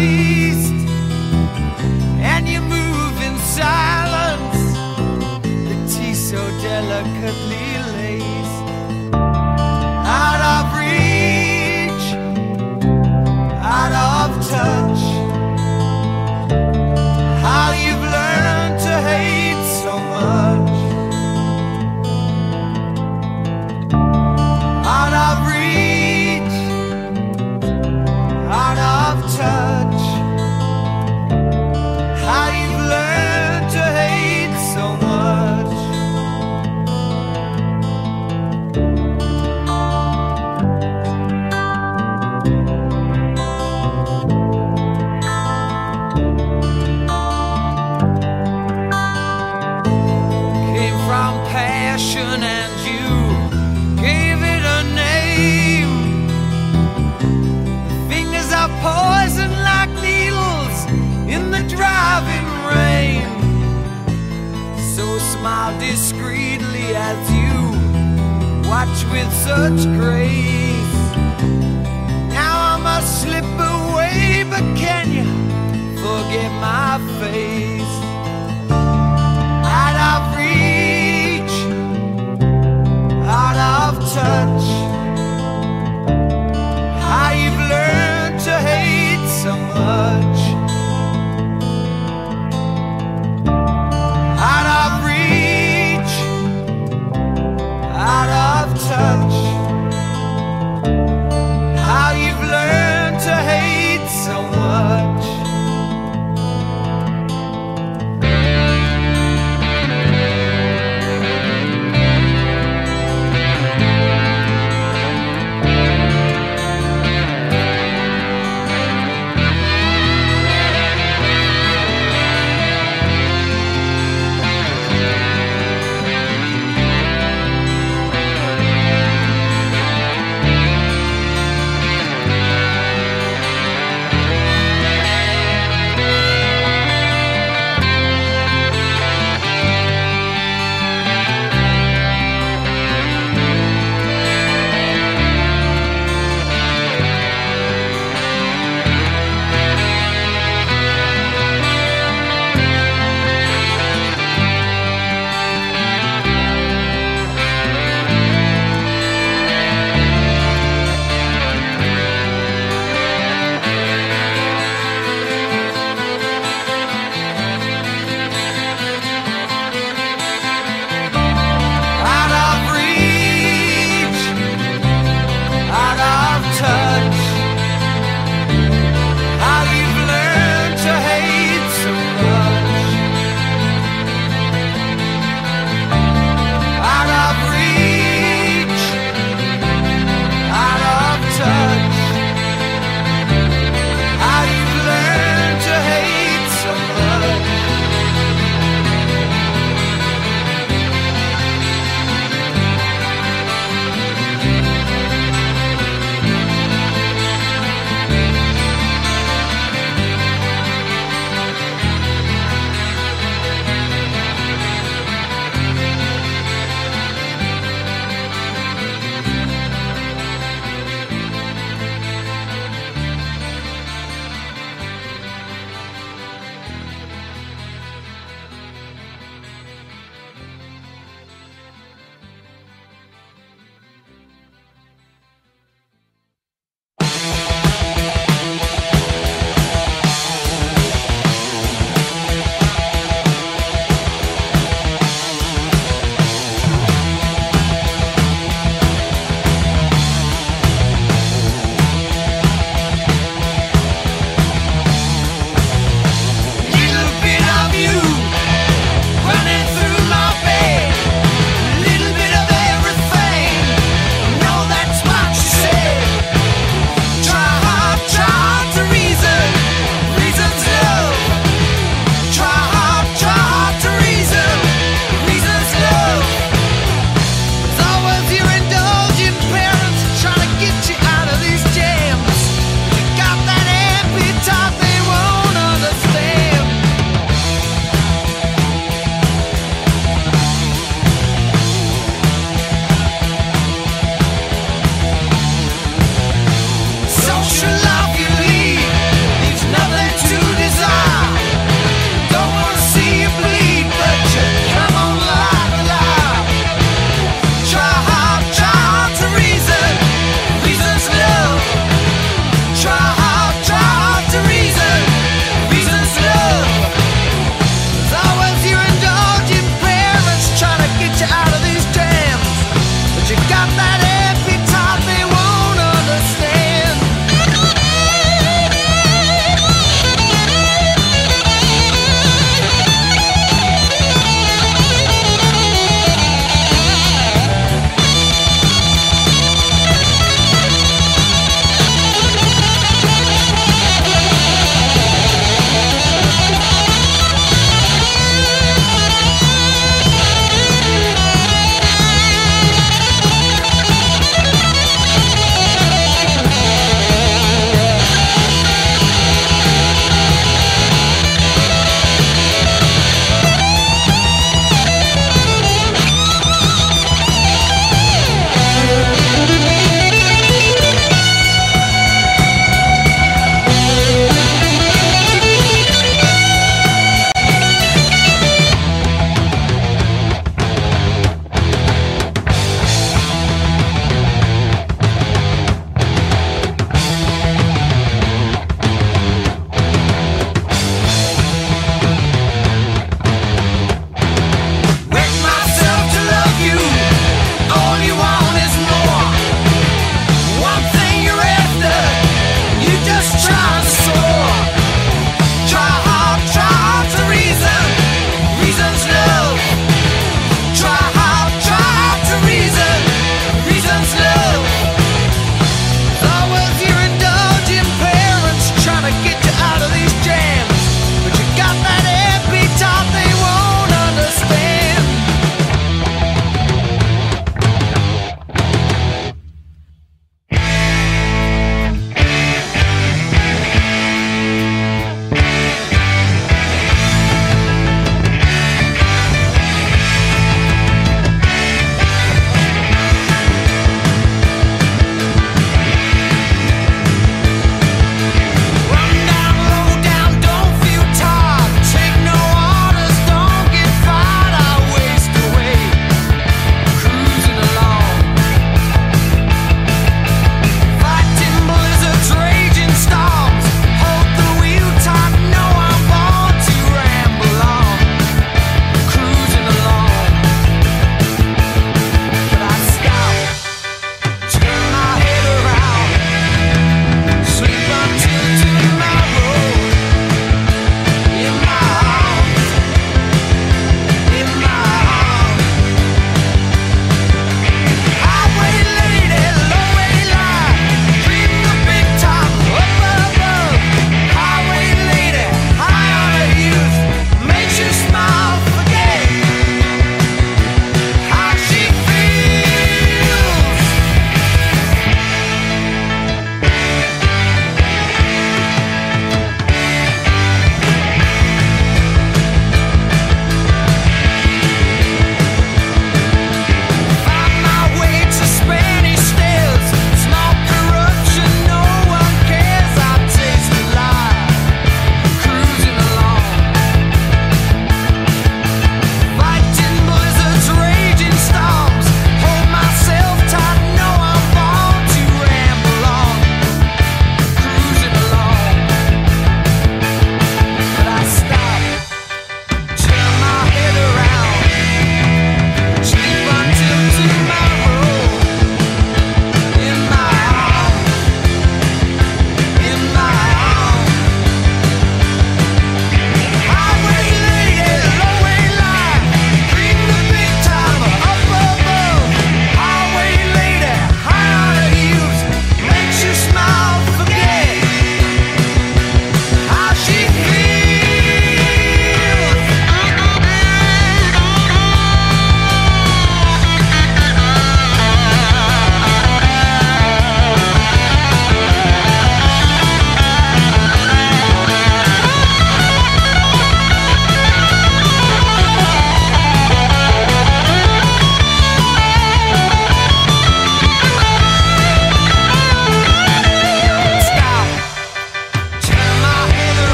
east, with such grace.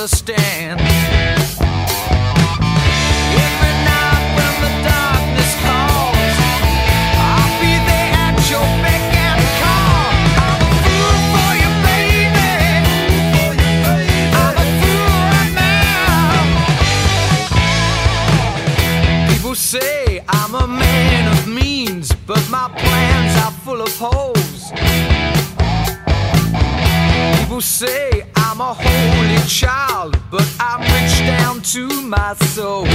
Understand. My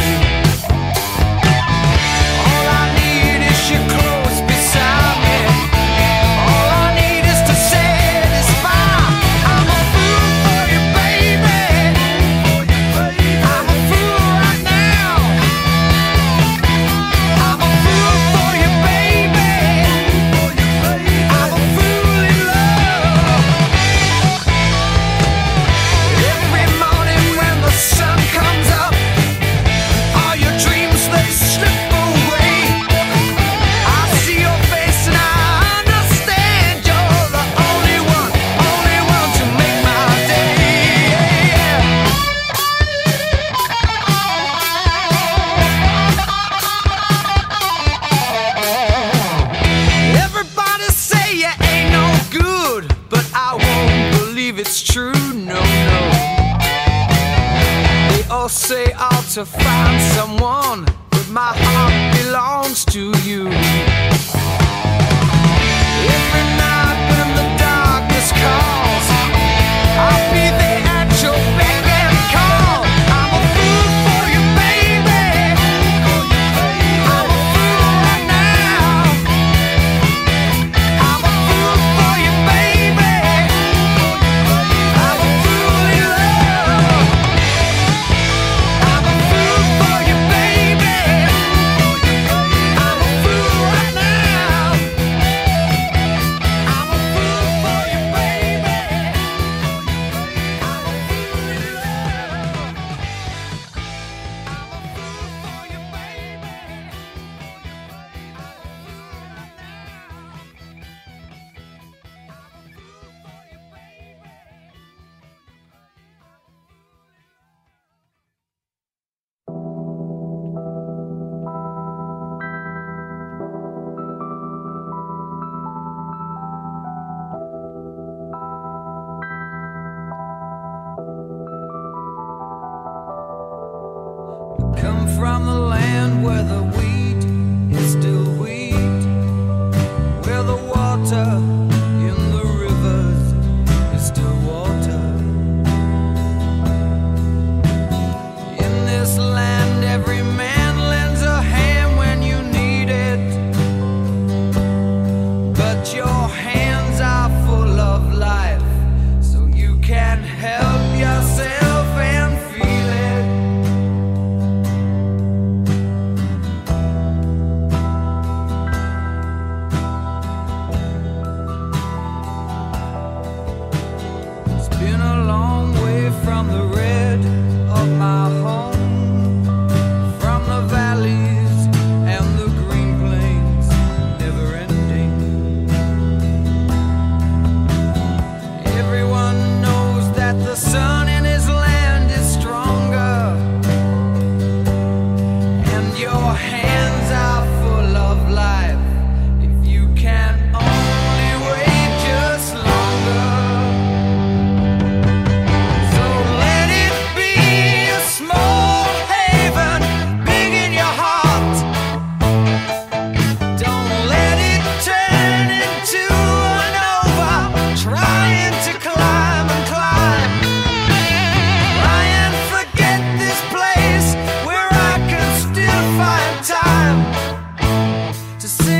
to see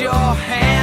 your hand.